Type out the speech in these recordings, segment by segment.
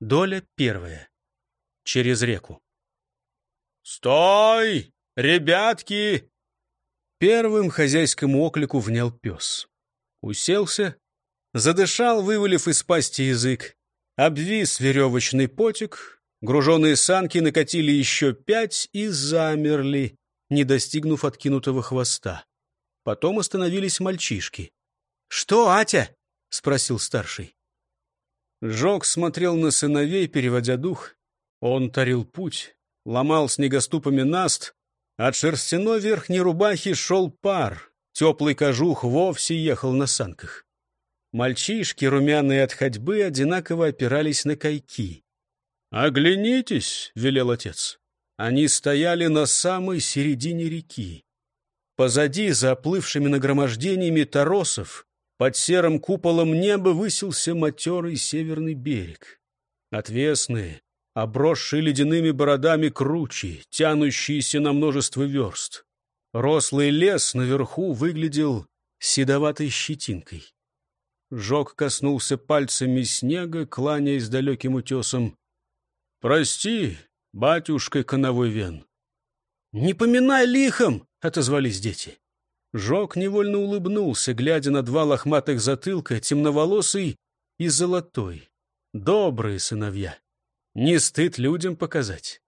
Доля первая. Через реку. «Стой! Ребятки!» Первым хозяйскому оклику внял пес. Уселся, задышал, вывалив из пасти язык. Обвис веревочный потик, груженные санки накатили еще пять и замерли, не достигнув откинутого хвоста. Потом остановились мальчишки. — Что, Атя? — спросил старший. Жок смотрел на сыновей, переводя дух. Он тарил путь, ломал снегоступами наст. От шерстяной верхней рубахи шел пар. Теплый кожух вовсе ехал на санках. Мальчишки, румяные от ходьбы, одинаково опирались на кайки. «Оглянитесь!» — велел отец. Они стояли на самой середине реки. Позади, за оплывшими нагромождениями торосов, под серым куполом неба высился матерый северный берег. Отвесные, обросшие ледяными бородами кручи, тянущиеся на множество верст. Рослый лес наверху выглядел седоватой щетинкой. Жог коснулся пальцами снега, кланяясь далеким утесом. — Прости, батюшка коновой вен. — Не поминай лихом! — отозвались дети. Жок невольно улыбнулся, глядя на два лохматых затылка, темноволосый и золотой. Добрые сыновья. Не стыд людям показать.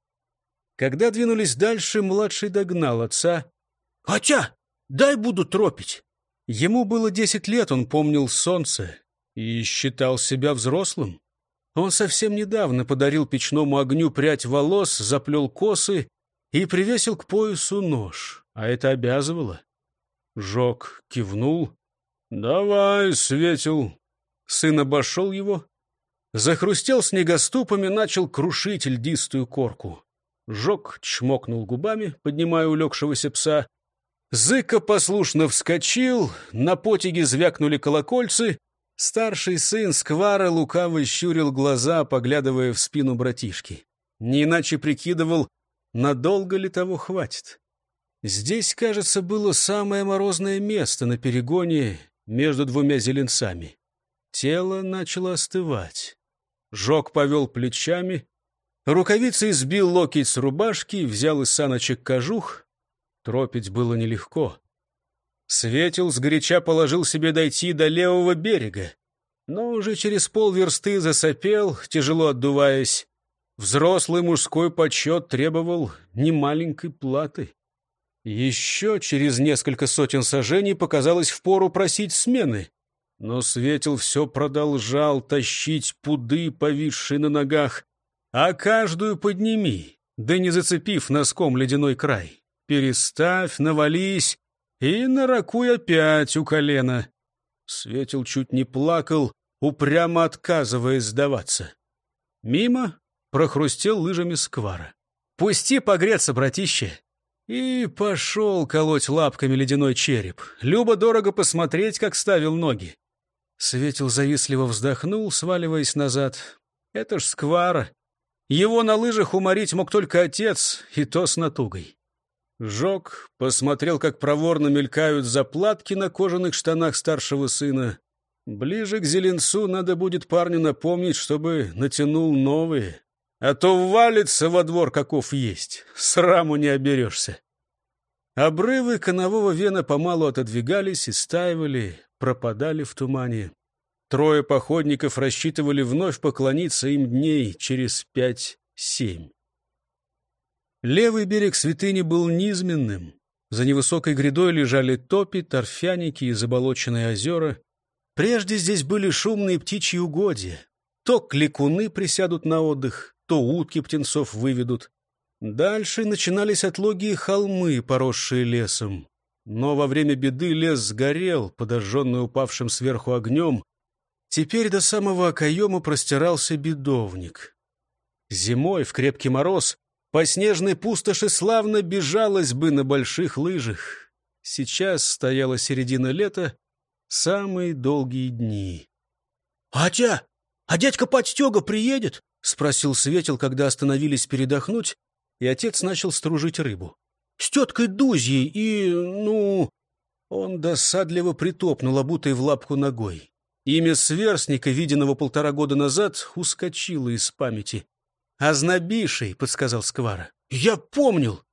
Когда двинулись дальше, младший догнал отца. — Атя, дай буду тропить. Ему было десять лет, он помнил солнце и считал себя взрослым. Он совсем недавно подарил печному огню прядь волос, заплел косы и привесил к поясу нож, а это обязывало. Жок кивнул. «Давай, Светил!» Сын обошел его, захрустел снегоступами, начал крушить льдистую корку. Жок чмокнул губами, поднимая улегшегося пса. Зыка послушно вскочил, на потяге звякнули колокольцы. Старший сын Сквара лукаво щурил глаза, поглядывая в спину братишки. Не иначе прикидывал, надолго ли того хватит. Здесь, кажется, было самое морозное место на перегоне между двумя зеленцами. Тело начало остывать. Жок повел плечами. Рукавицей сбил локоть с рубашки, взял из саночек кожух. Тропить было нелегко. Светил сгоряча положил себе дойти до левого берега, но уже через полверсты засопел, тяжело отдуваясь. Взрослый мужской почет требовал немаленькой платы. Еще через несколько сотен сажений показалось впору просить смены. Но Светил все продолжал тащить пуды, повисшие на ногах. А каждую подними, да не зацепив носком ледяной край. Переставь, навались и наракуй опять у колена. Светил чуть не плакал, упрямо отказываясь сдаваться. Мимо прохрустел лыжами сквара. «Пусти погреться, братище!» И пошел колоть лапками ледяной череп. Любо дорого посмотреть, как ставил ноги. Светил завистливо вздохнул, сваливаясь назад. Это ж сквара. Его на лыжах уморить мог только отец, и то с натугой. Жок посмотрел, как проворно мелькают заплатки на кожаных штанах старшего сына. Ближе к зеленцу надо будет парню напомнить, чтобы натянул новые а то валится во двор, каков есть. Сраму не оберешься. Обрывы конового вена помалу отодвигались и стаивали, пропадали в тумане. Трое походников рассчитывали вновь поклониться им дней через пять-семь. Левый берег святыни был низменным. За невысокой грядой лежали топи, торфяники и заболоченные озера. Прежде здесь были шумные птичьи угодья. То кликуны присядут на отдых, то утки птенцов выведут. Дальше начинались отлогие холмы, поросшие лесом. Но во время беды лес сгорел, подожженный упавшим сверху огнем. Теперь до самого окоема простирался бедовник. Зимой, в крепкий мороз, по снежной пустоши славно бежалась бы на больших лыжах. Сейчас стояла середина лета, самые долгие дни. — Атя, а дядька Подстега приедет? — спросил Светил, когда остановились передохнуть, и отец начал стружить рыбу. — С теткой Дузьей и, ну... Он досадливо притопнул, обутой в лапку ногой. Имя сверстника, виденного полтора года назад, ускочило из памяти. «Ознобиший», — подсказал Сквара. «Я помнил!»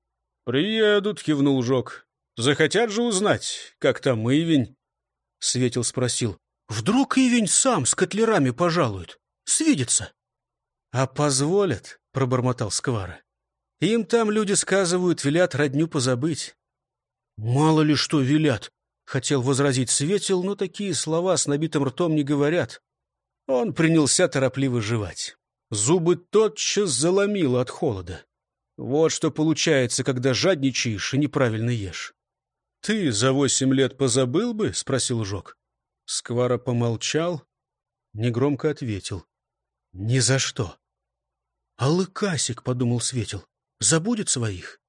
«Приедут», — кивнул Жок. «Захотят же узнать, как там Ивень?» Светил спросил. «Вдруг Ивень сам с котлерами пожалует? Свидится?» «А позволят?» — пробормотал Сквара. «Им там люди сказывают, велят родню позабыть». «Мало ли что велят», — хотел возразить Светил, но такие слова с набитым ртом не говорят. Он принялся торопливо жевать. Зубы тотчас заломило от холода. Вот что получается, когда жадничаешь и неправильно ешь. — Ты за восемь лет позабыл бы? — спросил Жок. Сквара помолчал, негромко ответил. — Ни за что. — А лыкасик, — подумал Светил, — забудет своих.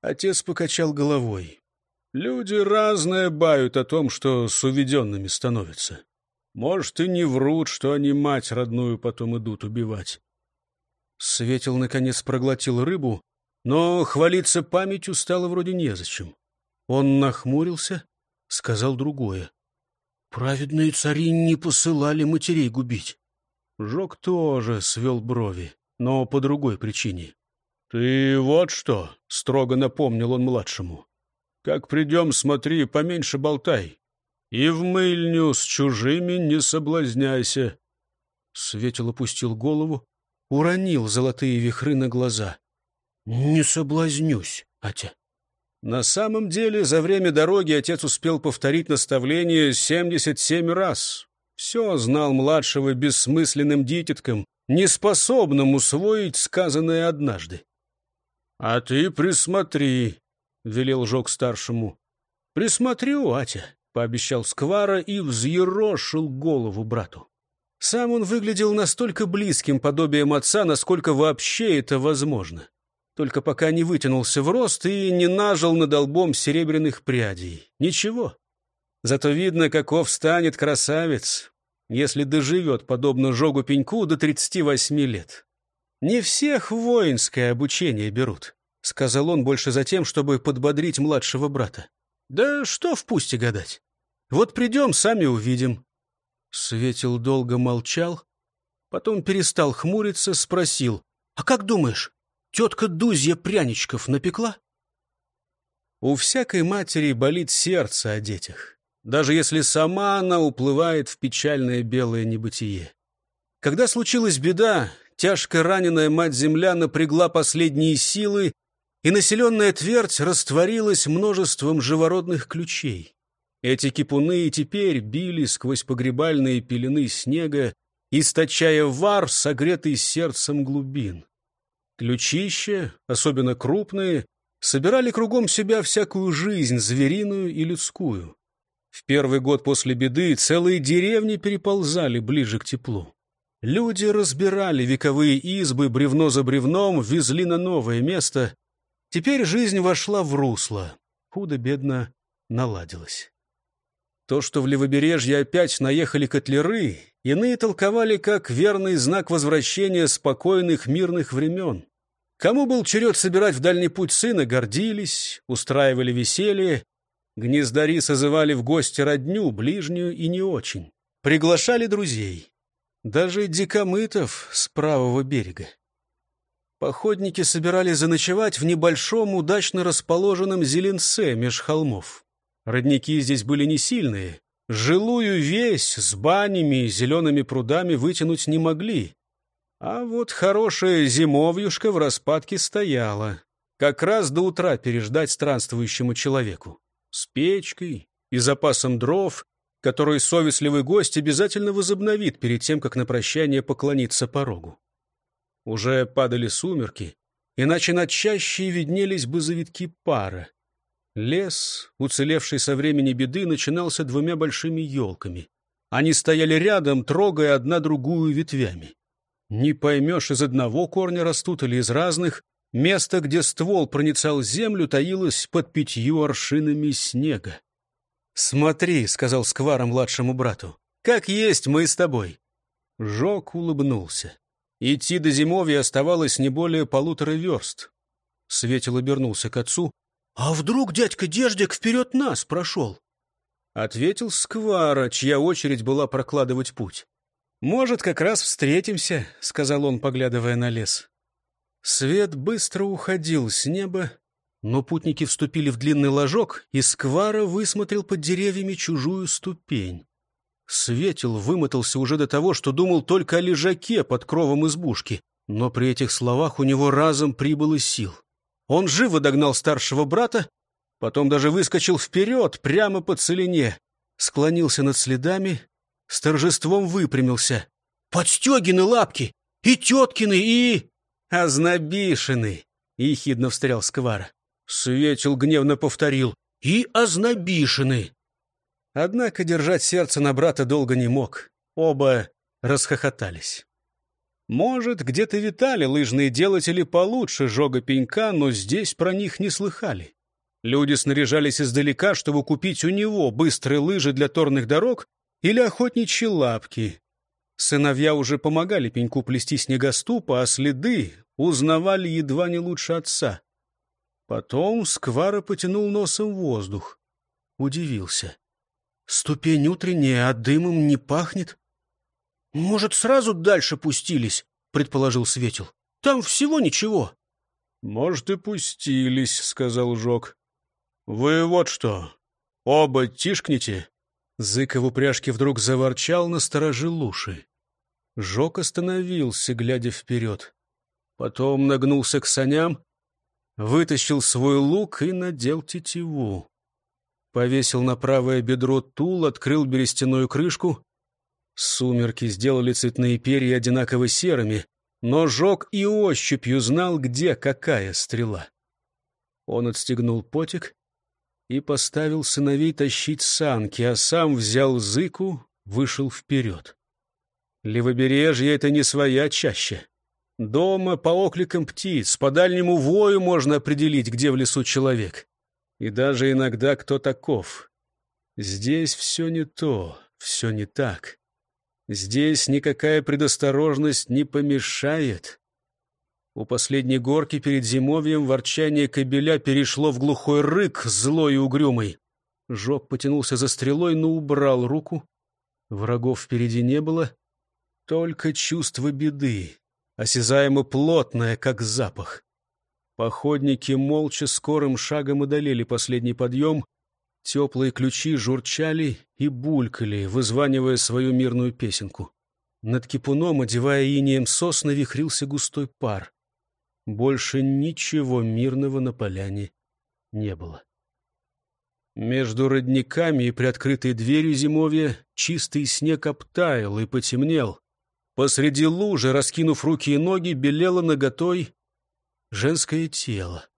Отец покачал головой. Люди разные бают о том, что с уведенными становятся. Может, и не врут, что они мать родную потом идут убивать. Светил, наконец, проглотил рыбу, но хвалиться памятью стало вроде незачем. Он нахмурился, сказал другое. Праведные цари не посылали матерей губить. Жок тоже свел брови, но по другой причине. — Ты вот что, — строго напомнил он младшему. — Как придем, смотри, поменьше болтай. И в мыльню с чужими не соблазняйся. Светил опустил голову, уронил золотые вихры на глаза. «Не соблазнюсь, Атя». На самом деле, за время дороги отец успел повторить наставление семьдесят семь раз. Все знал младшего бессмысленным дитятком, неспособным усвоить сказанное однажды. — А ты присмотри, — велел Жок старшему. — Присмотрю, Атя, — пообещал Сквара и взъерошил голову брату. Сам он выглядел настолько близким подобием отца, насколько вообще это возможно. Только пока не вытянулся в рост и не нажил над лбом серебряных прядей. Ничего. Зато видно, каков станет красавец, если доживет, подобно Жогу Пеньку, до 38 лет. Не всех воинское обучение берут, — сказал он больше за тем, чтобы подбодрить младшего брата. Да что в пусте гадать. Вот придем, сами увидим. Светил долго молчал, потом перестал хмуриться, спросил. «А как думаешь, тетка Дузья пряничков напекла?» У всякой матери болит сердце о детях, даже если сама она уплывает в печальное белое небытие. Когда случилась беда, тяжко раненая мать-земля напрягла последние силы и населенная твердь растворилась множеством живородных ключей. Эти кипуны и теперь били сквозь погребальные пелены снега, источая вар, согретый сердцем глубин. Ключища, особенно крупные, собирали кругом себя всякую жизнь, звериную и людскую. В первый год после беды целые деревни переползали ближе к теплу. Люди разбирали вековые избы бревно за бревном, везли на новое место, Теперь жизнь вошла в русло. Худо-бедно наладилась. То, что в левобережье опять наехали котлеры, иные толковали как верный знак возвращения спокойных мирных времен. Кому был черед собирать в дальний путь сына, гордились, устраивали веселье. Гнездари созывали в гости родню, ближнюю и не очень. Приглашали друзей. Даже дикомытов с правого берега. Походники собирались заночевать в небольшом, удачно расположенном зеленце меж холмов. Родники здесь были не сильные. Жилую весь с банями и зелеными прудами вытянуть не могли. А вот хорошая зимовьюшка в распадке стояла. Как раз до утра переждать странствующему человеку. С печкой и запасом дров, который совестливый гость обязательно возобновит перед тем, как на прощание поклониться порогу. Уже падали сумерки, иначе над чащей виднелись бы завитки пара. Лес, уцелевший со времени беды, начинался двумя большими елками. Они стояли рядом, трогая одна другую ветвями. Не поймешь, из одного корня растут или из разных. Место, где ствол проницал землю, таилось под пятью аршинами снега. «Смотри», — сказал Сквара младшему брату, — «как есть мы с тобой». Жок улыбнулся. Идти до зимовья оставалось не более полутора верст. Светил обернулся к отцу. — А вдруг дядька Деждик вперед нас прошел? — ответил Сквара, чья очередь была прокладывать путь. «Может, как раз встретимся», — сказал он, поглядывая на лес. Свет быстро уходил с неба, но путники вступили в длинный ложок, и Сквара высмотрел под деревьями чужую ступень. Светил вымотался уже до того, что думал только о лежаке под кровом избушки, но при этих словах у него разом прибыло сил. Он живо догнал старшего брата, потом даже выскочил вперед, прямо по целине, склонился над следами, с торжеством выпрямился. «Подстегины лапки! И теткины, и...» «Ознобишины!» — ехидно встрял Сквара. Светил гневно повторил. «И ознобишины!» Однако держать сердце на брата долго не мог. Оба расхохотались. Может, где-то витали лыжные делатели получше жога пенька, но здесь про них не слыхали. Люди снаряжались издалека, чтобы купить у него быстрые лыжи для торных дорог или охотничьи лапки. Сыновья уже помогали пеньку плести снегоступа, а следы узнавали едва не лучше отца. Потом Сквара потянул носом воздух. Удивился. Ступень утренняя, а дымом не пахнет. «Может, сразу дальше пустились?» — предположил Светил. «Там всего ничего». «Может, и пустились», — сказал Жок. «Вы вот что, оба тишкните?» Зыков упряжки вдруг заворчал, насторожил уши. Жок остановился, глядя вперед. Потом нагнулся к саням, вытащил свой лук и надел тетиву. Повесил на правое бедро тул, открыл берестяную крышку. Сумерки сделали цветные перья одинаково серыми, но Жок и ощупью знал, где какая стрела. Он отстегнул потик и поставил сыновей тащить санки, а сам взял зыку, вышел вперед. Левобережье — это не своя чаще. Дома по окликам птиц, по дальнему вою можно определить, где в лесу человек. И даже иногда кто таков. Здесь все не то, все не так. Здесь никакая предосторожность не помешает. У последней горки перед зимовьем ворчание кобеля перешло в глухой рык, злой и угрюмый. Жок потянулся за стрелой, но убрал руку. Врагов впереди не было, только чувство беды, осязаемо плотное, как запах. Походники молча скорым шагом одолели последний подъем. Теплые ключи журчали и булькали, вызванивая свою мирную песенку. Над кипуном, одевая инеем сосны, вихрился густой пар. Больше ничего мирного на поляне не было. Между родниками и приоткрытой дверью зимовья чистый снег обтаял и потемнел. Посреди лужи, раскинув руки и ноги, белело наготой женское тело.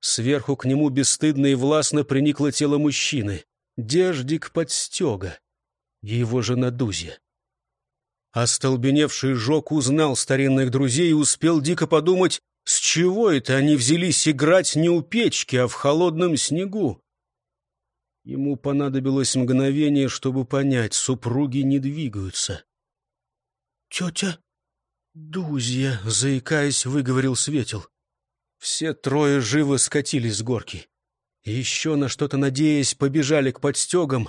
Сверху к нему бесстыдно и властно приникло тело мужчины. Деждик подстега. Его жена Дузя. Остолбеневший Жок узнал старинных друзей и успел дико подумать, с чего это они взялись играть не у печки, а в холодном снегу. Ему понадобилось мгновение, чтобы понять, супруги не двигаются. «Тетя Дузья», — заикаясь, выговорил Светил. Все трое живо скатились с горки. Еще на что-то надеясь, побежали к подстегам.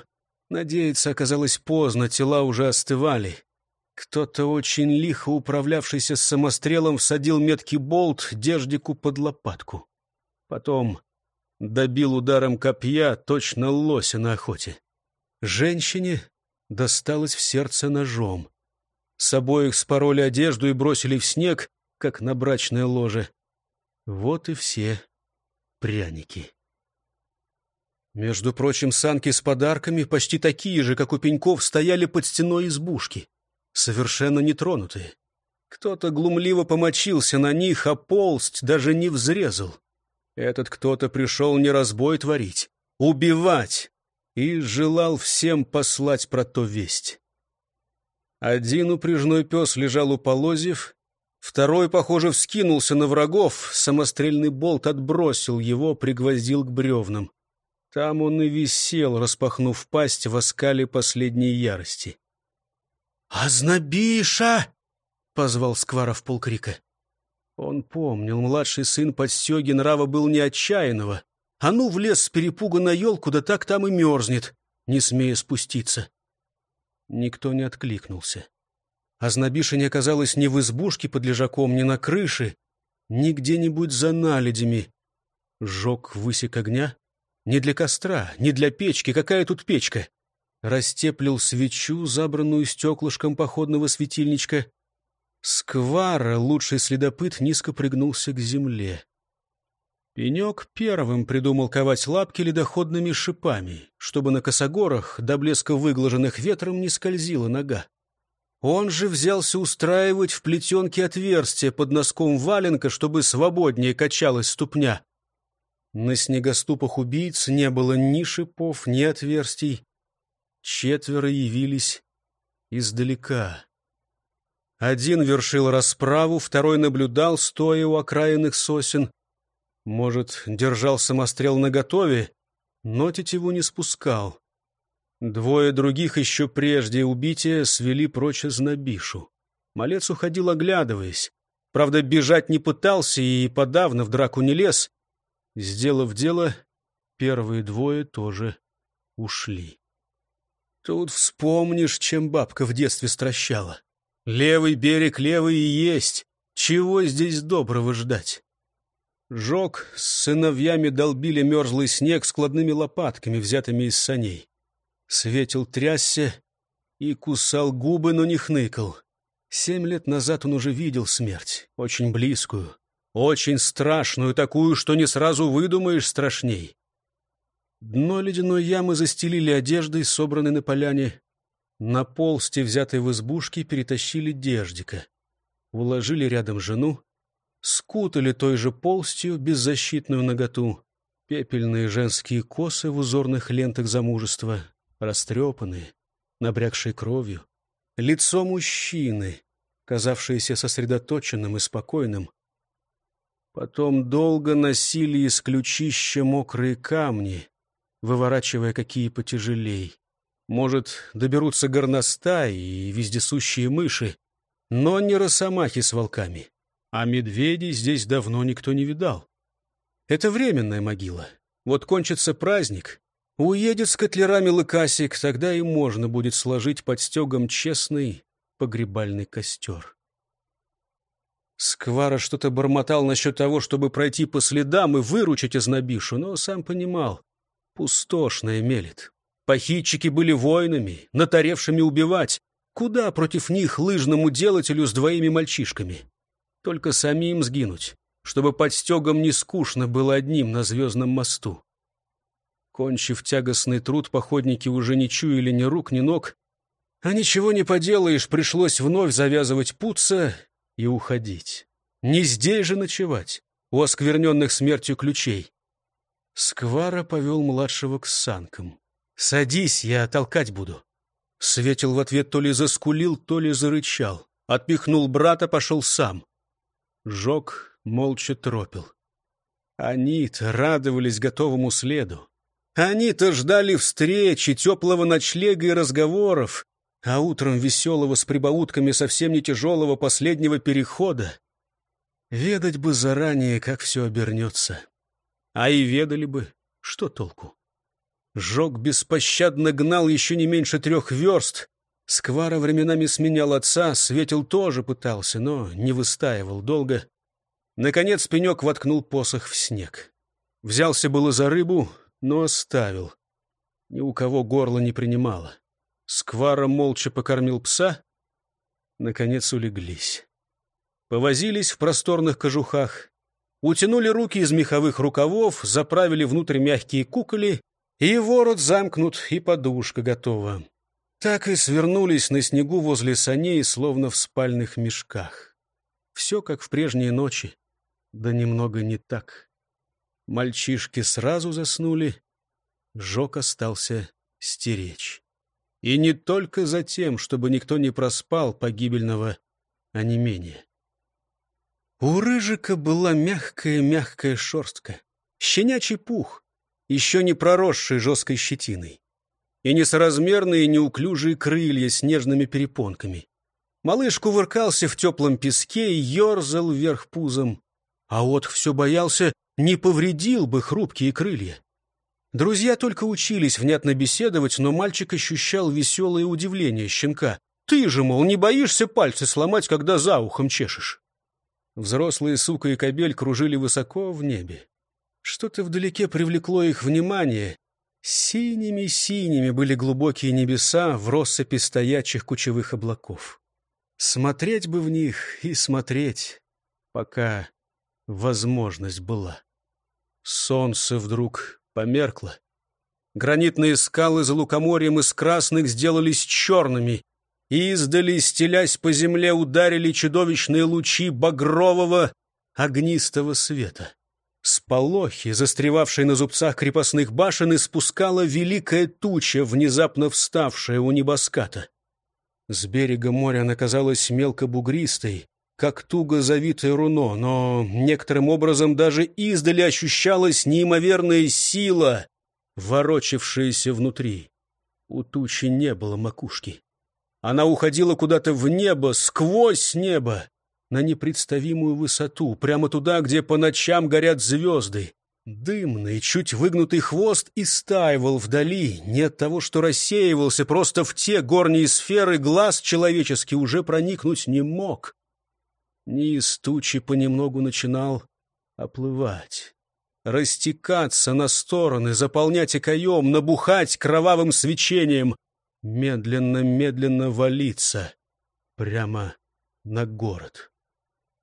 Надеяться оказалось поздно, тела уже остывали. Кто-то очень лихо управлявшийся с самострелом всадил меткий болт деждику под лопатку. Потом добил ударом копья точно лося на охоте. Женщине досталось в сердце ножом. С обоих спороли одежду и бросили в снег, как на брачное ложе. Вот и все пряники. Между прочим, санки с подарками, почти такие же, как у пеньков, стояли под стеной избушки, совершенно нетронутые. Кто-то глумливо помочился на них, а полсть даже не взрезал. Этот кто-то пришел не разбой творить, убивать, и желал всем послать про то весть. Один упряжной пес лежал у полозьев, второй, похоже, вскинулся на врагов, самострельный болт отбросил его, пригвоздил к бревнам. Там он и висел, распахнув пасть в оскале последней ярости. «Азнабиша!» — позвал Скваров полкрика. Он помнил, младший сын подстеги нрава был не отчаянного. А ну влез с перепуга на елку, да так там и мерзнет. не смея спуститься. Никто не откликнулся. Ознобиша не оказалось ни в избушке под лежаком, ни на крыше, ни где-нибудь за наледями. Жег высек огня. Не для костра, не для печки. Какая тут печка? Растеплил свечу, забранную стеклышком походного светильничка. Сквара, лучший следопыт, низко пригнулся к земле. Пенек первым придумал ковать лапки ледоходными шипами, чтобы на косогорах, до блеска выглаженных ветром, не скользила нога. Он же взялся устраивать в плетенке отверстие под носком валенка, чтобы свободнее качалась ступня. На снегоступах убийц не было ни шипов, ни отверстий. Четверо явились издалека. Один вершил расправу, второй наблюдал, стоя у окраинных сосен. Может, держал самострел наготове, но тетиву не спускал. Двое других еще прежде убития свели прочь знобишу. Малец уходил, оглядываясь. Правда, бежать не пытался и подавно в драку не лез. Сделав дело, первые двое тоже ушли. Тут вспомнишь, чем бабка в детстве стращала. Левый берег левый и есть. Чего здесь доброго ждать? Жог с сыновьями долбили мерзлый снег складными лопатками, взятыми из саней. Светил трясся и кусал губы, но не хныкал. Семь лет назад он уже видел смерть, очень близкую, очень страшную, такую, что не сразу выдумаешь страшней. Дно ледяной ямы застелили одеждой, собранной на поляне. На полсти, взятой в избушке, перетащили деждика. Уложили рядом жену, скутали той же полстью беззащитную наготу, пепельные женские косы в узорных лентах замужества, растрепанные, набрякшие кровью, лицо мужчины, казавшееся сосредоточенным и спокойным. Потом долго носили из ключища мокрые камни, выворачивая какие потяжелей. Может, доберутся горностаи и вездесущие мыши, но не росомахи с волками. А медведей здесь давно никто не видал. Это временная могила. Вот кончится праздник. Уедет с котлерами лыкасик, тогда и можно будет сложить под стегом честный погребальный костер. Сквара что-то бормотал насчет того, чтобы пройти по следам и выручить ознобишу, но сам понимал, пустошное мелет. Похитчики были воинами, натаревшими убивать. Куда против них лыжному делателю с двоими мальчишками? Только самим сгинуть, чтобы под стегом не скучно было одним на звездном мосту. Кончив тягостный труд, походники уже не чуяли ни рук, ни ног. А ничего не поделаешь, пришлось вновь завязывать путца и уходить. Не здесь же ночевать, у оскверненных смертью ключей. Сквара повел младшего к санкам. «Садись, я толкать буду». Светил в ответ то ли заскулил, то ли зарычал. Отпихнул брата, пошел сам. Жог молча тропил. Они-то радовались готовому следу. Они-то ждали встречи, теплого ночлега и разговоров, а утром веселого с прибаутками совсем не тяжелого последнего перехода. Ведать бы заранее, как все обернется. А и ведали бы, что толку. Жог беспощадно гнал еще не меньше трех верст, Сквара временами сменял отца, Светил тоже пытался, но не выстаивал долго. Наконец пенек воткнул посох в снег. Взялся было за рыбу, но оставил. Ни у кого горло не принимало. Сквара молча покормил пса. Наконец улеглись. Повозились в просторных кожухах. Утянули руки из меховых рукавов, заправили внутрь мягкие куколи, и ворот замкнут, и подушка готова. Так и свернулись на снегу возле саней, словно в спальных мешках. Все как в прежние ночи, да немного не так. Мальчишки сразу заснули, Жок остался стеречь. И не только за тем, чтобы никто не проспал погибельного онемения. У Рыжика была мягкая-мягкая шерстка, щенячий пух, еще не проросший жесткой щетиной и несоразмерные неуклюжие крылья с нежными перепонками. Малыш кувыркался в теплом песке и ерзал вверх пузом. А вот все боялся, не повредил бы хрупкие крылья. Друзья только учились внятно беседовать, но мальчик ощущал веселое удивление щенка. «Ты же, мол, не боишься пальцы сломать, когда за ухом чешешь?» Взрослые сука и кобель кружили высоко в небе. Что-то вдалеке привлекло их внимание. Синими-синими были глубокие небеса в россыпи стоячих кучевых облаков. Смотреть бы в них и смотреть, пока возможность была. Солнце вдруг померкло. Гранитные скалы за лукоморьем из красных сделались черными, и издали, стелясь по земле, ударили чудовищные лучи багрового огнистого света. Сполохи, застревавшие на зубцах крепостных башен, испускала великая туча, внезапно вставшая у небоската. С берега моря она казалась мелко-бугристой, как туго завитое руно, но некоторым образом даже издали ощущалась неимоверная сила, ворочавшаяся внутри. У тучи не было макушки. Она уходила куда-то в небо, сквозь небо, на непредставимую высоту, прямо туда, где по ночам горят звезды. Дымный, чуть выгнутый хвост истаивал вдали, не от того, что рассеивался, просто в те горние сферы глаз человеческий уже проникнуть не мог. Низ тучи понемногу начинал оплывать, растекаться на стороны, заполнять окоем, набухать кровавым свечением, медленно-медленно валиться прямо на город.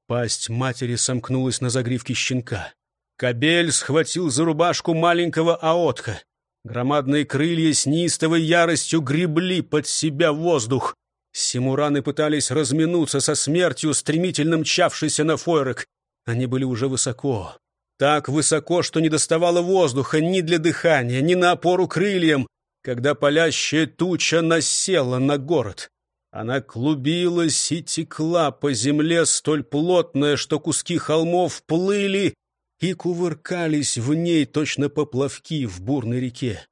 Пасть матери сомкнулась на загривке щенка. Кобель схватил за рубашку маленького аотха. Громадные крылья с неистовой яростью гребли под себя воздух. Симураны пытались разминуться со смертью, стремительно мчавшейся на фойрок. Они были уже высоко. Так высоко, что не доставало воздуха ни для дыхания, ни на опору крыльям, когда палящая туча насела на город. Она клубилась и текла по земле столь плотная, что куски холмов плыли и кувыркались в ней точно поплавки в бурной реке.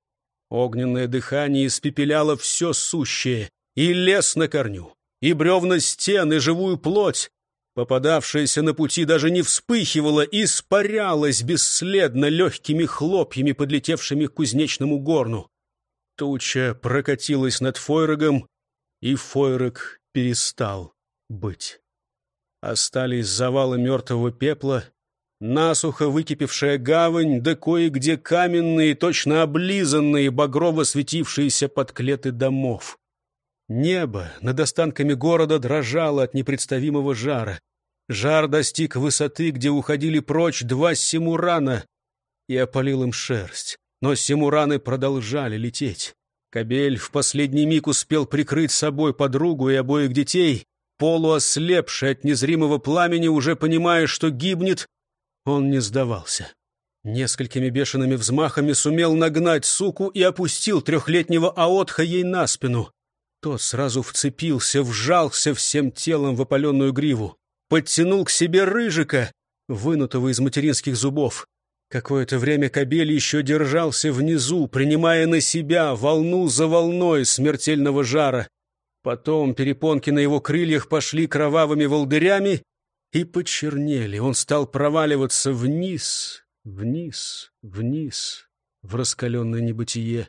Огненное дыхание испепеляло все сущее, и лес на корню, и бревна стен, и живую плоть. Попадавшаяся на пути даже не вспыхивала, испарялась бесследно легкими хлопьями, подлетевшими к кузнечному горну. Туча прокатилась над Фойрогом, и Фойрог перестал быть. Остались завалы мертвого пепла, насухо выкипевшая гавань, да кое-где каменные, точно облизанные, багрово светившиеся подклеты домов. Небо над останками города дрожало от непредставимого жара. Жар достиг высоты, где уходили прочь два симурана, и опалил им шерсть. Но симураны продолжали лететь. Кобель в последний миг успел прикрыть собой подругу и обоих детей, полуослепший от незримого пламени, уже понимая, что гибнет, он не сдавался. Несколькими бешеными взмахами сумел нагнать суку и опустил трехлетнего Аотха ей на спину. Тот сразу вцепился, вжался всем телом в опаленную гриву, подтянул к себе рыжика, вынутого из материнских зубов. Какое-то время кобель еще держался внизу, принимая на себя волну за волной смертельного жара. Потом перепонки на его крыльях пошли кровавыми волдырями и почернели. Он стал проваливаться вниз, вниз, вниз, в раскаленное небытие.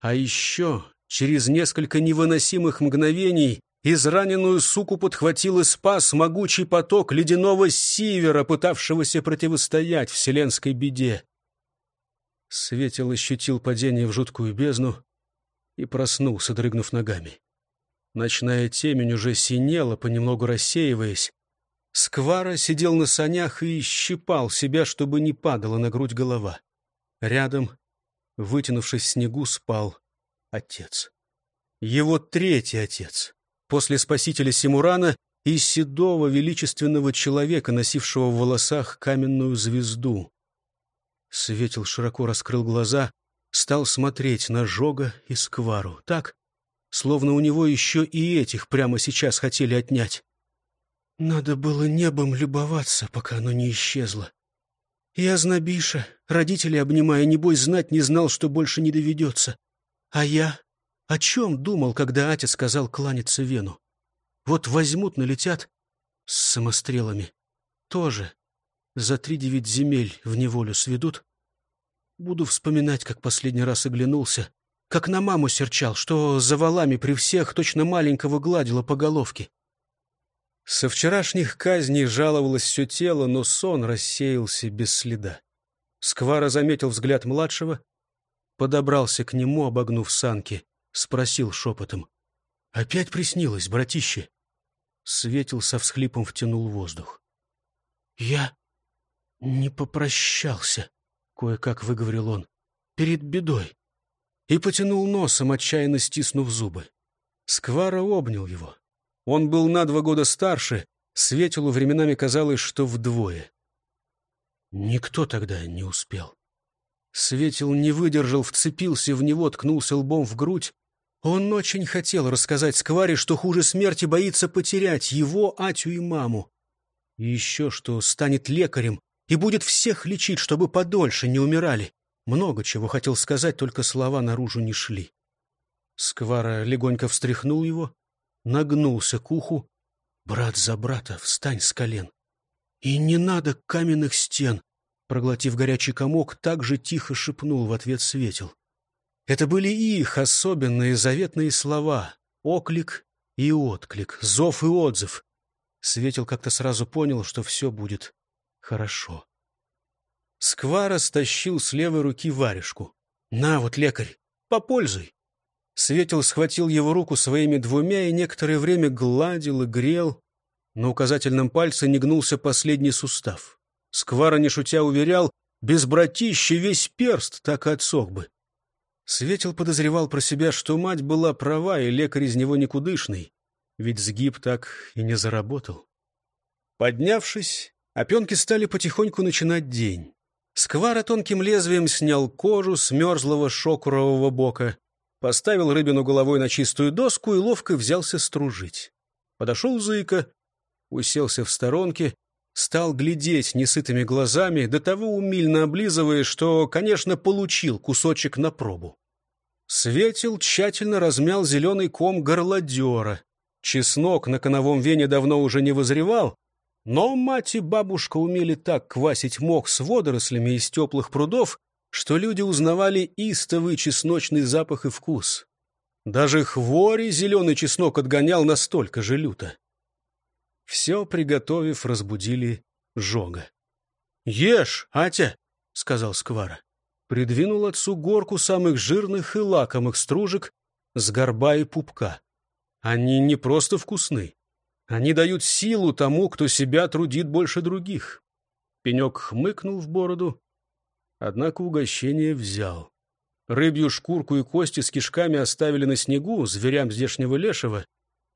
А еще через несколько невыносимых мгновений Израненную суку подхватил и спас могучий поток ледяного сивера, пытавшегося противостоять вселенской беде. Светил ощутил падение в жуткую бездну и проснулся, дрыгнув ногами. Ночная темень уже синела, понемногу рассеиваясь. Сквара сидел на санях и щипал себя, чтобы не падала на грудь голова. Рядом, вытянувшись в снегу, спал отец. Его третий отец после спасителя Симурана и седого величественного человека, носившего в волосах каменную звезду. Светил широко раскрыл глаза, стал смотреть на Жога и Сквару. Так, словно у него еще и этих прямо сейчас хотели отнять. Надо было небом любоваться, пока оно не исчезло. Я знобиша, родители обнимая, небось, знать не знал, что больше не доведется. А я о чем думал, когда Атя сказал кланяться Вену? Вот возьмут, налетят с самострелами. Тоже за три девять земель в неволю сведут. Буду вспоминать, как последний раз оглянулся, как на маму серчал, что за валами при всех точно маленького гладила по головке. Со вчерашних казней жаловалось все тело, но сон рассеялся без следа. Сквара заметил взгляд младшего, подобрался к нему, обогнув санки, спросил шепотом. — Опять приснилось, братище? Светил со всхлипом втянул воздух. — Я не попрощался, — кое-как выговорил он, — перед бедой. И потянул носом, отчаянно стиснув зубы. Сквара обнял его. Он был на два года старше, Светилу временами казалось, что вдвое. Никто тогда не успел. Светил не выдержал, вцепился в него, ткнулся лбом в грудь. Он очень хотел рассказать Скваре, что хуже смерти боится потерять его, Атю и маму. И еще что станет лекарем и будет всех лечить, чтобы подольше не умирали. Много чего хотел сказать, только слова наружу не шли. Сквара легонько встряхнул его, нагнулся к уху. «Брат за брата, встань с колен!» «И не надо каменных стен!» Проглотив горячий комок, так же тихо шепнул в ответ светил. Это были их особенные заветные слова — оклик и отклик, зов и отзыв. Светил как-то сразу понял, что все будет хорошо. Сквара стащил с левой руки варежку. «На вот, лекарь, попользуй!» Светил схватил его руку своими двумя и некоторое время гладил и грел. На указательном пальце не гнулся последний сустав. Сквара, не шутя, уверял, без братища весь перст так и отсох бы. Светил подозревал про себя, что мать была права, и лекарь из него никудышный, ведь сгиб так и не заработал. Поднявшись, опенки стали потихоньку начинать день. Сквара тонким лезвием снял кожу с мерзлого шокурового бока, поставил рыбину головой на чистую доску и ловко взялся стружить. Подошел Зыка, уселся в сторонке, стал глядеть несытыми глазами, до того умильно облизывая, что, конечно, получил кусочек на пробу. Светил тщательно размял зеленый ком горлодера. Чеснок на коновом вене давно уже не возревал, но мать и бабушка умели так квасить мох с водорослями из теплых прудов, что люди узнавали истовый чесночный запах и вкус. Даже хвори зеленый чеснок отгонял настолько же люто. Все, приготовив, разбудили Жога. — Ешь, Атя! — сказал Сквара. Придвинул отцу горку самых жирных и лакомых стружек с горба и пупка. Они не просто вкусны. Они дают силу тому, кто себя трудит больше других. Пенек хмыкнул в бороду, Однако угощение взял. Рыбью шкурку и кости с кишками оставили на снегу, зверям здешнего лешего.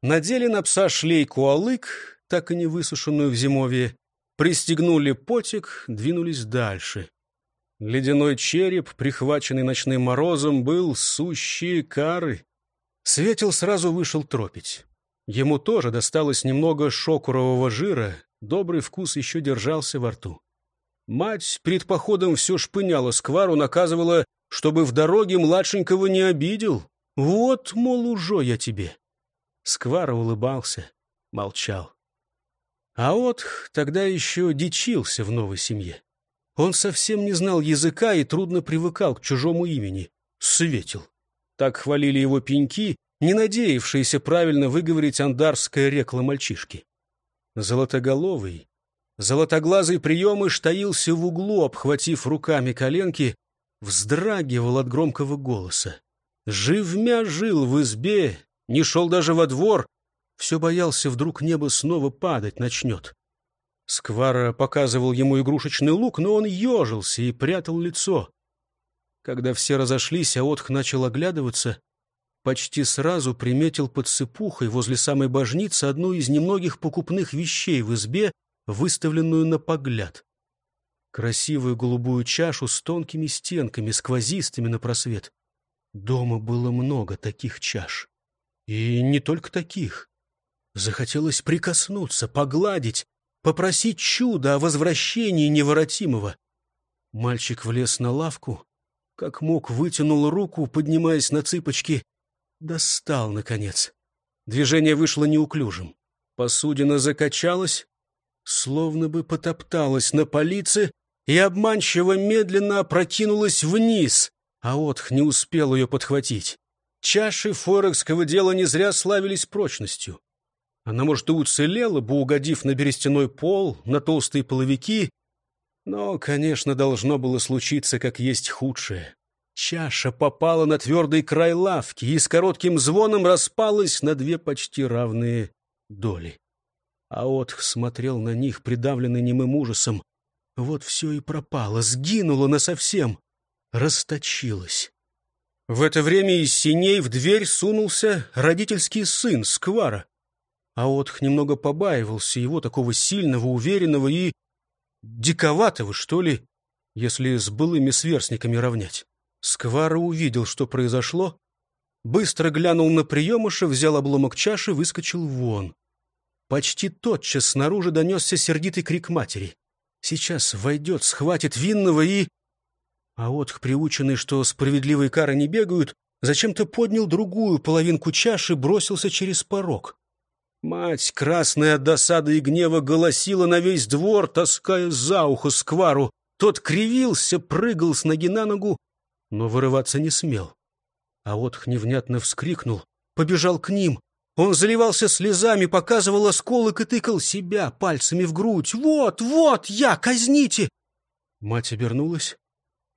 Надели на пса шлейку алык, так и не высушенную в зимовье. Пристегнули потик, двинулись дальше. Ледяной череп, прихваченный ночным морозом, был сущие кары. Светил сразу вышел тропить. Ему тоже досталось немного шокурового жира, добрый вкус еще держался во рту. Мать перед походом все шпыняла сквару, наказывала, чтобы в дороге младшенького не обидел. Вот, мол, уже я тебе. Сквара улыбался, молчал. А вот тогда еще дичился в новой семье. Он совсем не знал языка и трудно привыкал к чужому имени. Светил. Так хвалили его пеньки, не надеявшиеся правильно выговорить андарское рекло мальчишки. Золотоголовый, Золотоглазый приемыш таился в углу, обхватив руками коленки, вздрагивал от громкого голоса. Живмя жил в избе, не шел даже во двор, все боялся, вдруг небо снова падать начнет. Сквара показывал ему игрушечный лук, но он ежился и прятал лицо. Когда все разошлись, а Отх начал оглядываться, почти сразу приметил под сыпухой возле самой божницы одну из немногих покупных вещей в избе — выставленную на погляд. Красивую голубую чашу с тонкими стенками, сквозистыми на просвет. Дома было много таких чаш. И не только таких. Захотелось прикоснуться, погладить, попросить чуда о возвращении неворотимого. Мальчик влез на лавку, как мог вытянул руку, поднимаясь на цыпочки, достал, наконец. Движение вышло неуклюжим. Посудина закачалась, словно бы потопталась на полице, и обманчиво медленно опрокинулась вниз, а Отх не успел ее подхватить. Чаши форекского дела не зря славились прочностью. Она, может, и уцелела бы, угодив на берестяной пол, на толстые половики, но, конечно, должно было случиться, как есть худшее. Чаша попала на твердый край лавки и с коротким звоном распалась на две почти равные доли. А Отх смотрел на них, придавленный немым ужасом. Вот все и пропало, сгинуло насовсем, расточилось. В это время из синей в дверь сунулся родительский сын Сквара. А Отх немного побаивался его, такого сильного, уверенного и диковатого, что ли, если с былыми сверстниками равнять. Сквара увидел, что произошло, быстро глянул на приемыша, взял обломок чаши, выскочил вон. Почти тотчас снаружи донесся сердитый крик матери. Сейчас войдет, схватит винного и... А Отх, приученный, что справедливые кары не бегают, зачем-то поднял другую половинку чаши, бросился через порог. Мать, красная от досады и гнева, голосила на весь двор, таская за ухо сквару. Тот кривился, прыгал с ноги на ногу, но вырываться не смел. А вот невнятно вскрикнул, побежал к ним. Он заливался слезами, показывал осколок и тыкал себя пальцами в грудь. «Вот, вот, я, казните!» Мать обернулась.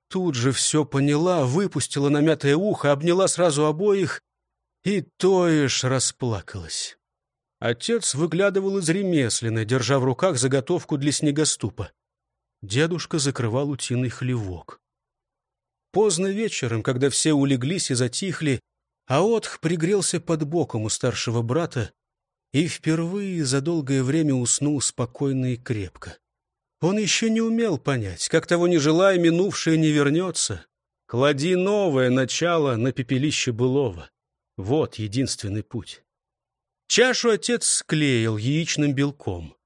Тут же все поняла, выпустила намятое ухо, обняла сразу обоих и тоишь расплакалась. Отец выглядывал из ремесленной, держа в руках заготовку для снегоступа. Дедушка закрывал утиный хлевок. Поздно вечером, когда все улеглись и затихли, Аотх пригрелся под боком у старшего брата и впервые за долгое время уснул спокойно и крепко. Он еще не умел понять, как того не желая, минувшее не вернется. Клади новое начало на пепелище былого. Вот единственный путь. Чашу отец склеил яичным белком.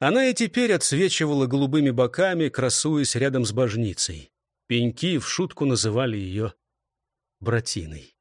Она и теперь отсвечивала голубыми боками, красуясь рядом с божницей. Пеньки в шутку называли ее братиной.